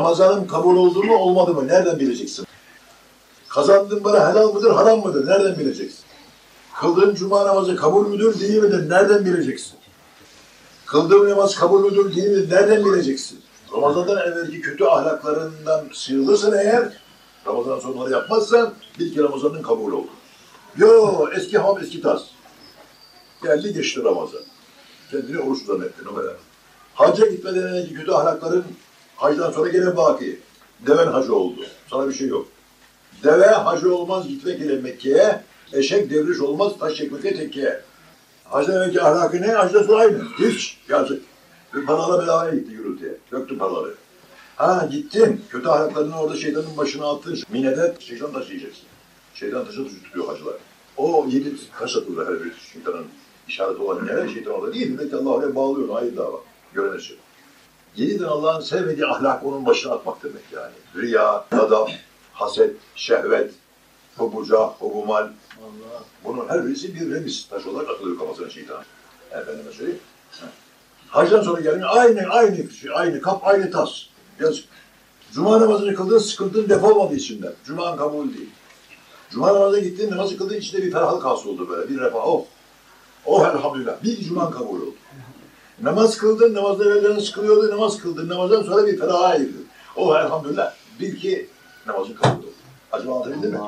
Ramazanın kabul oldu mu olmadı mı nereden bileceksin? Kazandığın para helal mıdır haram mıdır nereden bileceksin? Kıldığın cuma namazı kabul müdür değil midir nereden bileceksin? Kıldığın namaz kabul müdür değil midir nereden bileceksin? Ramazan'dan evvelki kötü ahlaklarından sıyrılırsan eğer, Ramazan sonları yapmazsan bil ki Ramazan'ın kabul oldu. Yo eski ham eski tas. Geldi geçti Ramazan. Kendini oruç zannettin o kadar. Hacca gitmeden evvelki kötü ahlakların hacdan sonra gene baki. Deven hacı oldu. Sana bir şey yok. Deve hacı olmaz gitmek ile Mekke'ye, eşek devriş olmaz taş çekmekle tekkeye. Hacdan evvelki ahlakı ne? Hacdan sonra aynı. Hiç. Yazık. Bir paralar bedavaya gitti gürültüye. Döktün paraları. Ha gittin. Kötü ahlaklarını orada şeytanın başına attın. Minede şeytan taşıyacaksın. Şeytan taşı tutuyor hacılar. O yedi taş atılır her bir şeytanın işareti olan yere şeytan orada değil. Demek ki Allah oraya bağlıyor. Ayrı dava. Gören şey. Yeniden Allah'ın sevmediği ahlak onun başına atmak demek yani. Riya, gadab, haset, şehvet, hubuca, hubumal. Bunun her birisi bir remis taş olarak atılıyor kafasına şeytan. Efendime söyleyeyim. Hacdan sonra gelin aynı aynı şey, aynı kap aynı tas. Yazık. Cuma namazını kıldın sıkıntın defolmadı içinden. Cuma kabul değil. Cuma namazına gittin namazı kıldın içinde bir ferahlık hasıl oldu böyle bir refah. Oh. Oh elhamdülillah. Bir cuma kabul oldu. Namaz kıldın, namazda evvelden sıkılıyordu, namaz kıldın, namazdan sonra bir feraha girdin. Oh elhamdülillah. Bil ki namazın kabul oldu. Acaba anlatabildim mi?